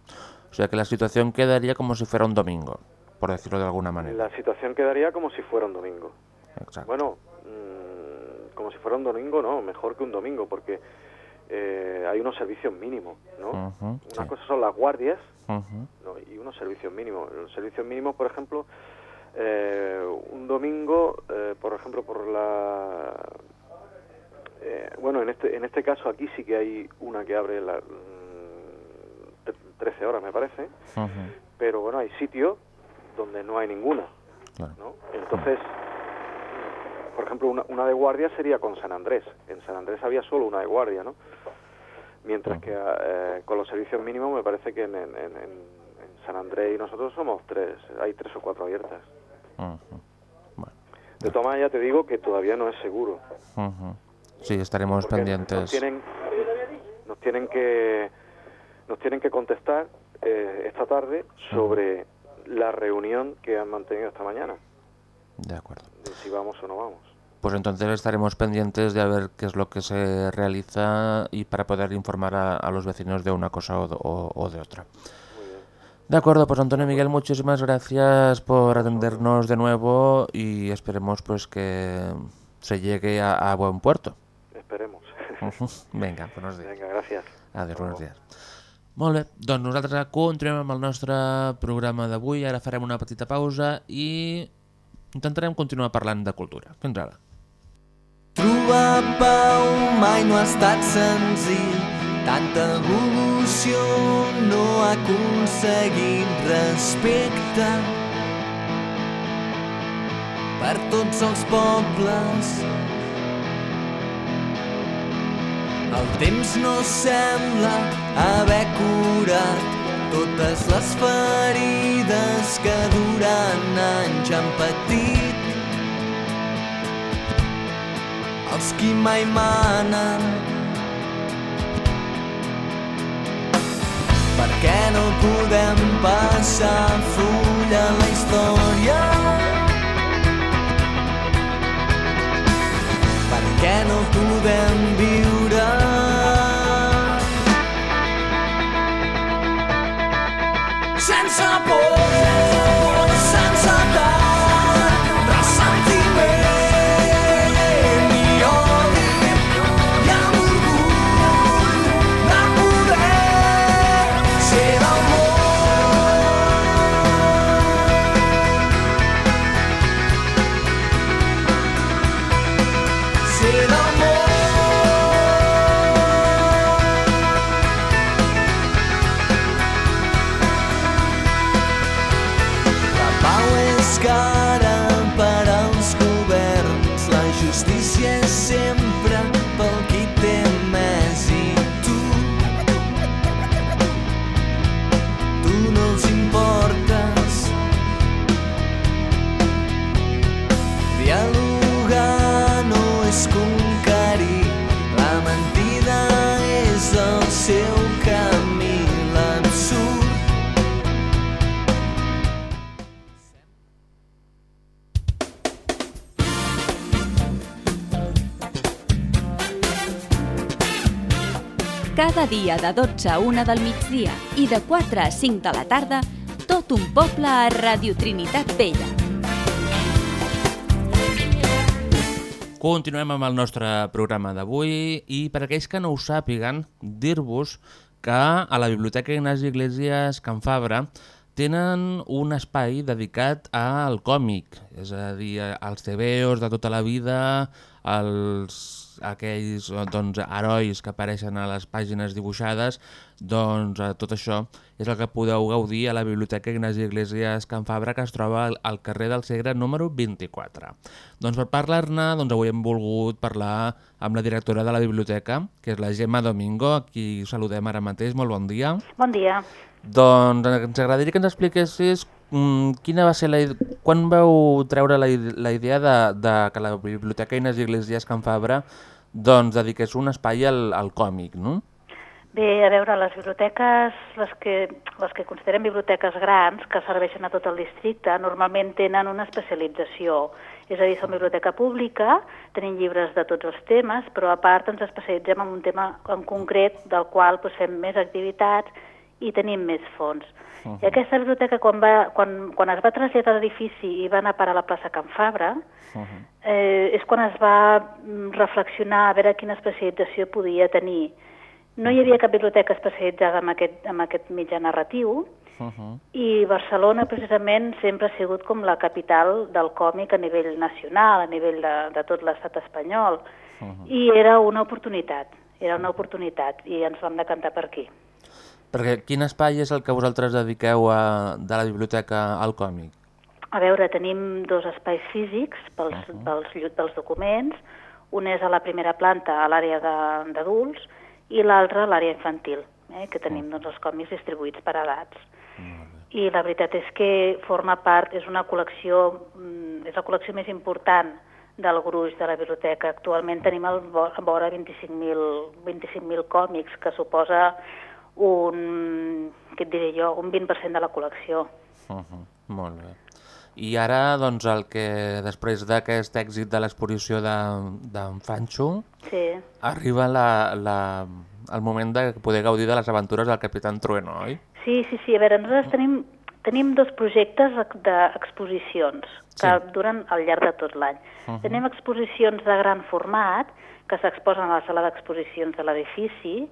O sea que la situación quedaría como si fuera un domingo, por decirlo de alguna manera. La situación quedaría como si fuera un domingo. Exacto. Bueno, mm, como si fuera un domingo, no, mejor que un domingo, porque eh, hay unos servicios mínimos, ¿no? Ujú, Una sí. cosa son las guardias Ujú, ¿no? y unos servicios mínimos. Los servicios mínimos, por ejemplo, eh, un domingo, eh, por ejemplo, por la... eh, bueno, en este, en este caso aquí sí que hay una que abre la, mm, 13 horas, me parece, pero bueno, hay sitios donde no hay ninguna. claro. ¿no? Entonces, por ejemplo, una, una de guardia sería con San Andrés. En San Andrés había solo una de guardia, ¿no? Mientras que eh, con los servicios mínimos me parece que en, en- en- en San Andrés y nosotros somos tres, hay tres o cuatro abiertas. Bueno, De todas maneras, ya te digo que todavía no es seguro. Sí, estaremos porque Nos pendientes. tienen, nos tienen que nos tienen que contestar eh, esta tarde sobre la reunión que han mantenido esta mañana, De acuerdo. de si vamos o no vamos. Pues entonces estaremos pendientes de a ver qué es lo que se realiza y para poder informar a, a los vecinos de una cosa o, o- o de otra. De acuerdo, pues Antonio Miguel, muchísimas gracias por atendernos de nuevo y esperemos pues que se llegue a, a buen puerto. Esperemos. Venga, buenos días. Venga, gracias. Adéu, buenos dies. Molt bé, doncs nosaltres continuem amb el nostre programa d'avui. Ara farem una petita pausa i intentarem continuar parlant de cultura. Fins ara. Trobar pau mai no ha estat senzill, tanta evolució no ha aconseguit respecte per tots els pobles. El temps no sembla haver curat totes les ferides que durant anys han patit els qui mai manen. Per què no podem passar full a la història? Per què no podem viure? Cada dia de 12 a 1 del migdia i de 4 a 5 de la tarda, tot un poble a Radio Trinitat Vella. Continuem amb el nostre programa d'avui i per aquells que no ho sàpiguen, dir-vos que a la Biblioteca Ignasi Iglesias Can Fabra tenen un espai dedicat al còmic, és a dir, als tebeos de tota la vida, als aquells doncs, herois que apareixen a les pàgines dibuixades, doncs eh, tot això és el que podeu gaudir a la Biblioteca Ignasi Iglesias Can Fabra, que es troba al, carrer del Segre número 24. Doncs per parlar-ne, doncs avui hem volgut parlar amb la directora de la biblioteca, que és la Gemma Domingo, a qui saludem ara mateix. Molt bon dia. Bon dia. Doncs ens agradaria que ens expliquessis mm, quina va ser la, quan veu treure la, la idea de, de que la Biblioteca Inés Iglesias Can Fabra doncs, dediqués un espai al, al còmic, no? Bé, a veure, les biblioteques, les que, les que considerem biblioteques grans, que serveixen a tot el districte, normalment tenen una especialització. És a dir, som biblioteca pública, tenim llibres de tots els temes, però a part ens especialitzem en un tema en concret del qual doncs, fem més activitats i tenim més fons. Uh -huh. I aquesta biblioteca, quan, va, quan, quan es va traslladar a l'edifici i va anar a parar a la plaça Can Fabra, uh -huh. eh, és quan es va mm, reflexionar a veure quina especialització podia tenir. No hi havia cap biblioteca especialitzada en aquest, en aquest mitjà narratiu Uh -huh. i Barcelona precisament sempre ha sigut com la capital del còmic a nivell nacional, a nivell de, de tot l'estat espanyol. Uh -huh. I era una oportunitat, era una oportunitat i ens vam decantar per aquí. Perquè quin espai és el que vosaltres dediqueu a, de la biblioteca al còmic? A veure, tenim dos espais físics pels, uh -huh. pels, llut dels documents. Un és a la primera planta, a l'àrea de- d'adults, i l'altre a l'àrea infantil, eh, que tenim doncs, els còmics distribuïts per edats. I la veritat és que forma part, és una col·lecció, mm, és la col·lecció més important del gruix de la biblioteca. Actualment tenim al vora 25.000 25 còmics, que suposa un, què et diré jo, un 20% de la col·lecció. Uh -huh. Molt bé. I ara, doncs, el que després d'aquest èxit de l'exposició d'en de, Fanxo, Sí. arriba la, la, el moment de poder gaudir de les aventures del Capitán Trueno, oi? Sí, sí, sí. A veure, nosaltres tenim, tenim dos projectes d'exposicions que Sí. duren al llarg de tot l'any. Mhm. Tenim exposicions de gran format que s'exposen a la sala d'exposicions de l'edifici,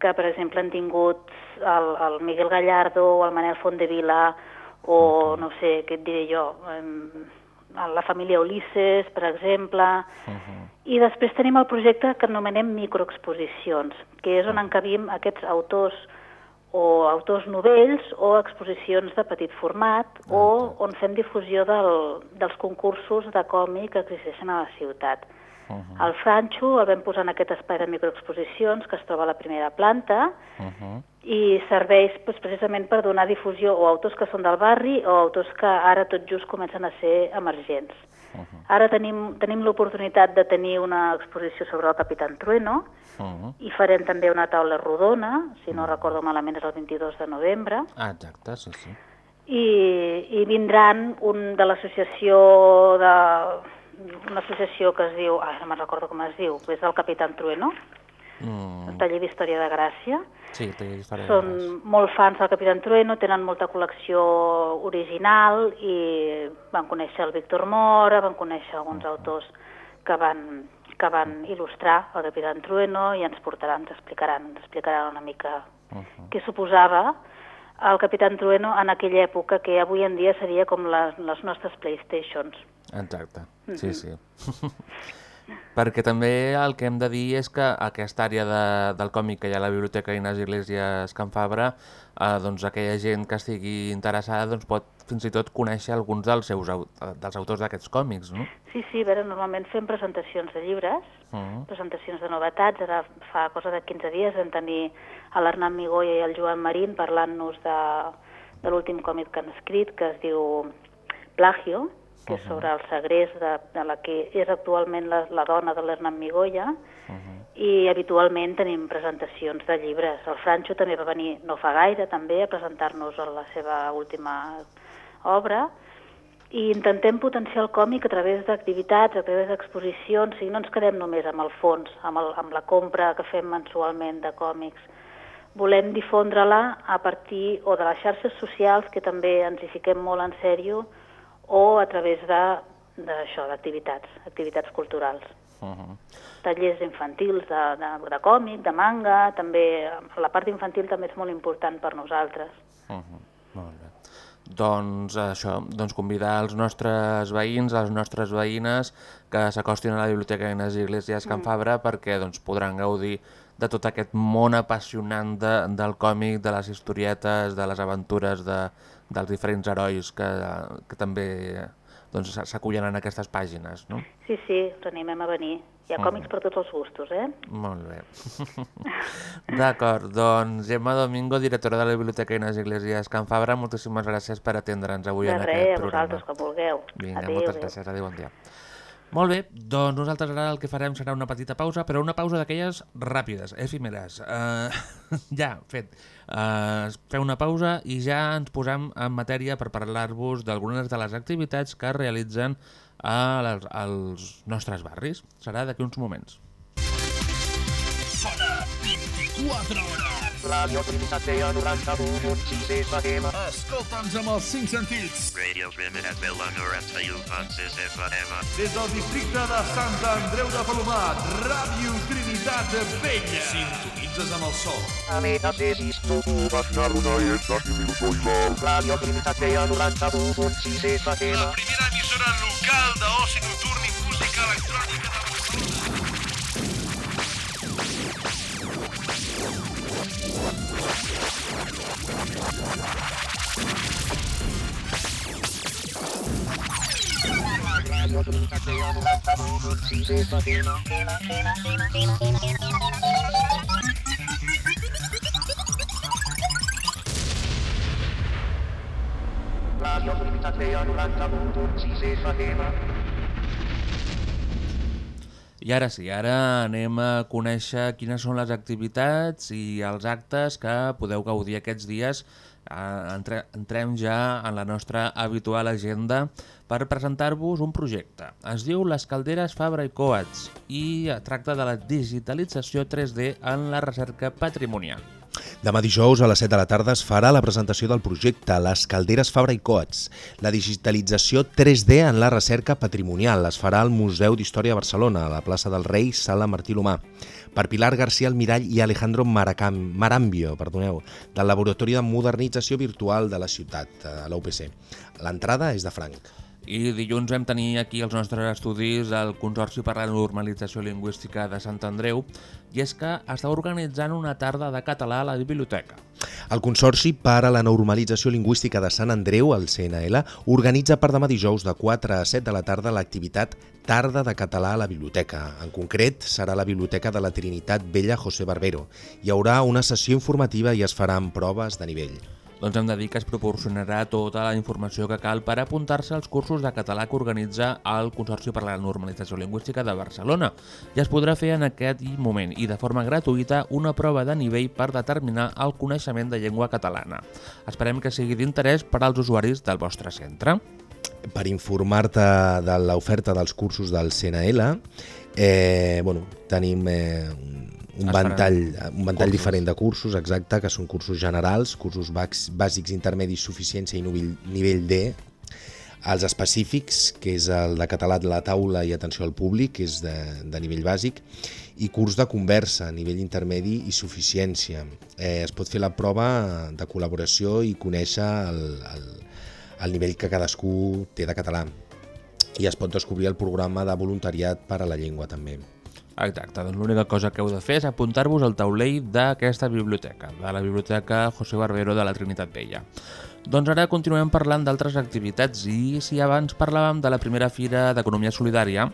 que per exemple han tingut el, el Miguel Gallardo o el Manel Fondevila o no sé, què et diré jo, la família Ulisses, per exemple, i després tenim el projecte que anomenem microexposicions, que és on encabim aquests autors o autors novells o exposicions de petit format o on fem difusió del, dels concursos de còmic que existeixen a la ciutat. Uh -huh. El Franxo el vam posar en aquest espai de microexposicions que es troba a la primera planta Uh -huh. i serveix doncs, precisament per donar difusió o a autors que són del barri o a autors que ara tot just comencen a ser emergents. Uh -huh. Ara tenim, tenim l'oportunitat de tenir una exposició sobre el Capitán Trueno Uh -huh. i farem també una taula rodona, si no recordo malament és el 22 de novembre, Ah, exacte, sí, sí. i, i vindran un de l'associació de una associació que es diu, ah, no me'n recordo com es diu, és el Capitán Trueno, Mm, el taller d'història de Gràcia, sí, té història de són gràcia. molt fans del Capitán Trueno, tenen molta col·lecció original i van conèixer el Víctor Mora, van conèixer alguns autors que van, que van il·lustrar el Capitán Trueno i ens portaran, ens explicaran, ens explicaran una mica què suposava el Capitán Trueno en aquella època que avui en dia seria com les, les nostres Playstations. Exacte. Sí, sí. Perquè també el que hem de dir és que aquesta àrea de, del còmic que hi ha a la Biblioteca Inés Iglesias Can Fabra, eh, doncs aquella gent que estigui interessada doncs pot fins i tot conèixer alguns dels, seus, dels autors d'aquests còmics, no? Sí, sí, a veure, normalment fem presentacions de llibres, Uh presentacions de novetats. Ara fa cosa de 15 dies vam tenir a l'Hernán Migoya i el Joan Marín parlant-nos de, de l'últim còmic que han escrit, que es diu Plagio, que és sobre el segrest de, de la que és actualment la, la dona de l'Hernán Migoya, i habitualment tenim presentacions de llibres. El Franxo també va venir no fa gaire també a presentar-nos la seva última obra, i intentem potenciar el còmic a través d'activitats, a través d'exposicions, i no ens quedem només amb el fons, amb, el, amb la compra que fem mensualment de còmics. Volem difondre-la a partir o de les xarxes socials, que també ens hi fiquem molt en sèrio, o a través de d'això, d'activitats, activitats culturals. Uh -huh. tallers infantils de, de, de còmic, de manga, també la part infantil també és molt important per nosaltres. Uh -huh. Molt bé. Doncs això, doncs convidar els nostres veïns, les nostres veïnes que s'acostin a la Biblioteca Inés Iglesias Can Fabra perquè doncs, podran gaudir de tot aquest món apassionant de, del còmic, de les historietes, de les aventures de, dels diferents herois que, que també doncs, s'acullen en aquestes pàgines, no? Sí, sí, us animem a venir. Hi ha còmics per tots els gustos, eh? Molt bé. D'acord, doncs Gemma Domingo, directora de la Biblioteca Inés Iglesias Can Fabra, moltíssimes gràcies per atendre'ns avui De en res, aquest a programa. vosaltres, quan vulgueu. Vinga, Adéu, moltes adéu. gràcies, adéu, bon dia. Molt bé, doncs nosaltres ara el que farem serà una petita pausa, però una pausa d'aquelles ràpides, efímeres. Uh, ja, fet. Uh, fem una pausa i ja ens posem en matèria per parlar-vos d'algunes de les activitats que realitzen a les, als nostres barris. Serà d'aquí uns moments. Sona 24 hores. Radio Trinitat Vella 91.6 FM. Escolta'ns amb els cinc sentits. Radio Trinitat Vella 91.6 FM. Des del districte de Sant Andreu de Palomat, Ràdio Trinitat Vella. Sintonitzes amb el sol. Radio Trinitat Vella 91.6 FM. La primera emissora local d'oci nocturn i música electrònica de Radio Trinitat Vella 91.6 FM. Radio Trinitat Vella 91.6 FM. I ara sí, ara anem a conèixer quines són les activitats i els actes que podeu gaudir aquests dies. Entre, entrem ja en la nostra habitual agenda per presentar-vos un projecte. Es diu Les Calderes Fabra i Coats i tracta de la digitalització 3D en la recerca patrimonial. Demà dijous a les 7 de la tarda es farà la presentació del projecte Les Calderes Fabra i Coats, la digitalització 3D en la recerca patrimonial. Es farà al Museu d'Història de Barcelona, a la plaça del Rei, sala Martí Lomà, per Pilar García Almirall i Alejandro Maracam, Marambio, perdoneu, del Laboratori de Modernització Virtual de la ciutat, a l'UPC. L'entrada és de franc. I dilluns vam tenir aquí els nostres estudis el Consorci per la Normalització Lingüística de Sant Andreu i és que està organitzant una tarda de català a la biblioteca. El Consorci per a la Normalització Lingüística de Sant Andreu, el CNL, organitza per demà dijous de 4 a 7 de la tarda l'activitat Tarda de Català a la Biblioteca. En concret, serà la Biblioteca de la Trinitat Vella José Barbero. Hi haurà una sessió informativa i es faran proves de nivell. Doncs hem de dir que es proporcionarà tota la informació que cal per apuntar-se als cursos de català que organitza el Consorci per la Normalització Lingüística de Barcelona. I es podrà fer en aquest moment i de forma gratuïta una prova de nivell per determinar el coneixement de llengua catalana. Esperem que sigui d'interès per als usuaris del vostre centre. Per informar-te de l'oferta dels cursos del CNL, eh, bueno, tenim eh, un Es ventall, un ventall cursos. diferent de cursos, exacte, que són cursos generals, cursos bàs- bàsics, intermedis, suficiència i nivell, nivell D, els específics, que és el de català de la taula i atenció al públic, que és de, de nivell bàsic, i curs de conversa, nivell intermedi i suficiència. Eh, es pot fer la prova de col·laboració i conèixer el, el, el nivell que cadascú té de català. I es pot descobrir el programa de voluntariat per a la llengua també. Exacte, doncs l'única cosa que heu de fer és apuntar-vos al taulell d'aquesta biblioteca, de la Biblioteca José Barbero de la Trinitat Vella. Doncs ara continuem parlant d'altres activitats i si abans parlàvem de la primera fira d'Economia Solidària,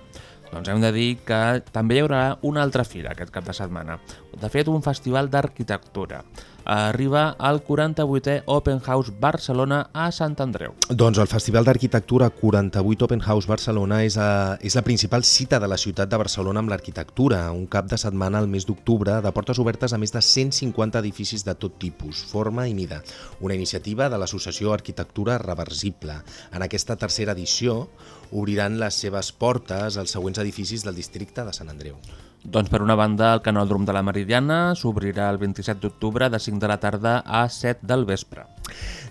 doncs hem de dir que també hi haurà una altra fira aquest cap de setmana. De fet, un festival d'arquitectura. Arriba al 48è Open House Barcelona a Sant Andreu. Doncs el Festival d'Arquitectura 48 Open House Barcelona és, a, és la principal cita de la ciutat de Barcelona amb l'arquitectura, un cap de setmana al mes d'octubre de portes obertes a més de 150 edificis de tot tipus, forma i mida. Una iniciativa de l'Associació Arquitectura Reversible. En aquesta tercera edició obriran les seves portes als següents edificis del districte de Sant Andreu. Doncs per una banda, el Canòdrom de la Meridiana s'obrirà el 27 d'octubre de 5 de la tarda a 7 del vespre.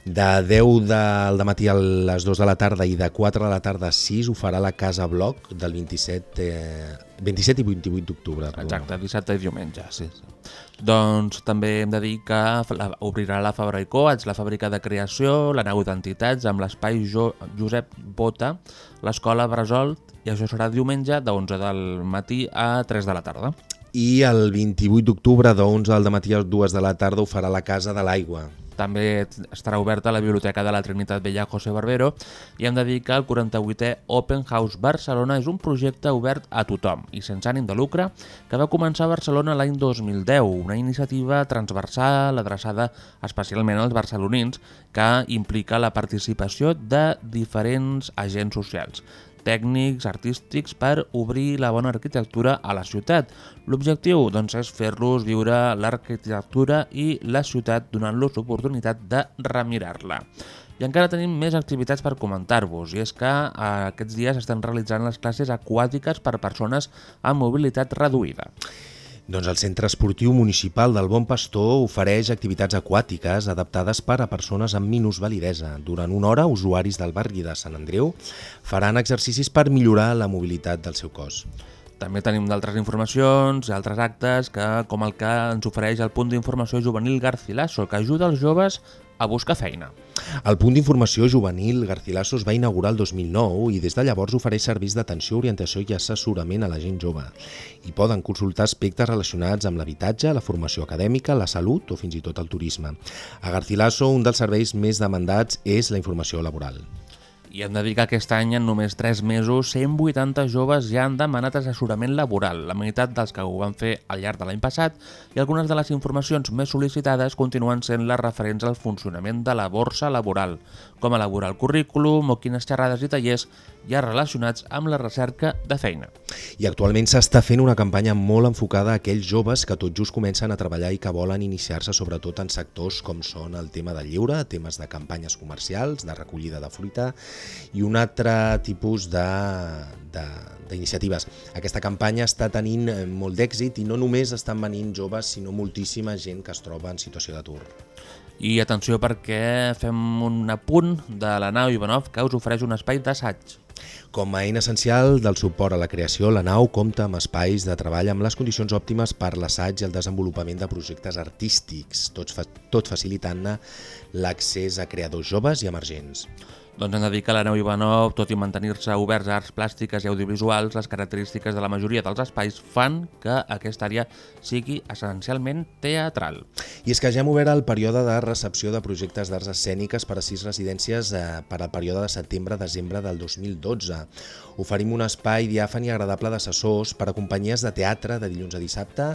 De 10 del matí a les 2 de la tarda i de 4 de la tarda a 6 ho farà la Casa Bloc del 27, eh, 27 i 28 d'octubre. Exacte, dissabte i diumenge, sí. sí. Doncs també hem de dir que la- obrirà la Fabra i Coats, la fàbrica de creació, la nau d'entitats amb l'espai jo Josep Bota, l'escola Bresol, i això serà diumenge de 11 del matí a 3 de la tarda. I el 28 d'octubre de 11 al matí a 2 de la tarda ho farà la Casa de l'Aigua. També estarà oberta la Biblioteca de la Trinitat Vella José Barbero i hem de dir que el 48è Open House Barcelona és un projecte obert a tothom i sense ànim de lucre que va començar a Barcelona l'any 2010, una iniciativa transversal adreçada especialment als barcelonins que implica la participació de diferents agents socials tècnics, artístics, per obrir la bona arquitectura a la ciutat. L'objectiu doncs, és fer-los viure l'arquitectura i la ciutat donant-los l'oportunitat de remirar-la. I encara tenim més activitats per comentar-vos, i és que eh, aquests dies estan realitzant les classes aquàtiques per persones amb mobilitat reduïda. Doncs el Centre Esportiu Municipal del Bon Pastor ofereix activitats aquàtiques adaptades per a persones amb minusvalidesa. Durant una hora, usuaris del barri de Sant Andreu faran exercicis per millorar la mobilitat del seu cos. També tenim d'altres informacions i altres actes que, com el que ens ofereix el punt d'informació juvenil Garcilaso, que ajuda els joves a buscar feina. El punt d'informació juvenil Garcilaso es va inaugurar el 2009 i des de llavors ofereix serveis d'atenció, orientació i assessorament a la gent jove. Hi poden consultar aspectes relacionats amb l'habitatge, la formació acadèmica, la salut o fins i tot el turisme. A Garcilaso, un dels serveis més demandats és la informació laboral. I hem de dir que aquest any, en només 3 mesos, 180 joves ja han demanat assessorament laboral, la meitat dels que ho van fer al llarg de l'any passat, i algunes de les informacions més sol·licitades continuen sent les referents al funcionament de la borsa laboral, com elaborar el currículum o quines xerrades i tallers ha relacionats amb la recerca de feina. I actualment s'està fent una campanya molt enfocada a aquells joves que tot just comencen a treballar i que volen iniciar-se sobretot en sectors com són el tema del lliure, temes de campanyes comercials, de recollida de fruita i un altre tipus de, de, d'iniciatives. Aquesta campanya està tenint eh, molt d'èxit i no només estan venint joves, sinó moltíssima gent que es troba en situació d'atur. I atenció perquè fem un apunt de la nau Ivanov que us ofereix un espai d'assaig. Com a eina essencial del suport a la creació, la nau compta amb espais de treball amb les condicions òptimes per l'assaig i el desenvolupament de projectes artístics, tot, fa tot facilitant-ne l'accés a creadors joves i emergents. Doncs hem de dir que Ivanov, tot i mantenir-se oberts a arts plàstiques i audiovisuals, les característiques de la majoria dels espais fan que aquesta àrea sigui essencialment teatral. I és que ja hem obert el període de recepció de projectes d'arts escèniques per a sis residències eh, per al període de setembre-desembre del 2012. Oferim un espai diàfan i agradable d'assessors per a companyies de teatre de dilluns a dissabte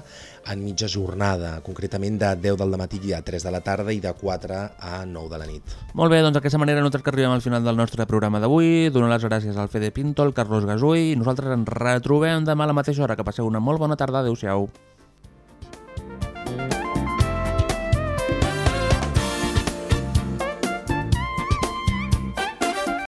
en mitja jornada, concretament de 10 del matí a 3 de la tarda i de 4 a 9 de la nit. Molt bé, doncs d'aquesta manera nosaltres que arribem al final del nostre programa d'avui. Dono les gràcies al Fede Pinto, al Carlos Gasull i nosaltres ens retrobem demà a la mateixa hora. Que passeu una molt bona tarda. Adéu-siau.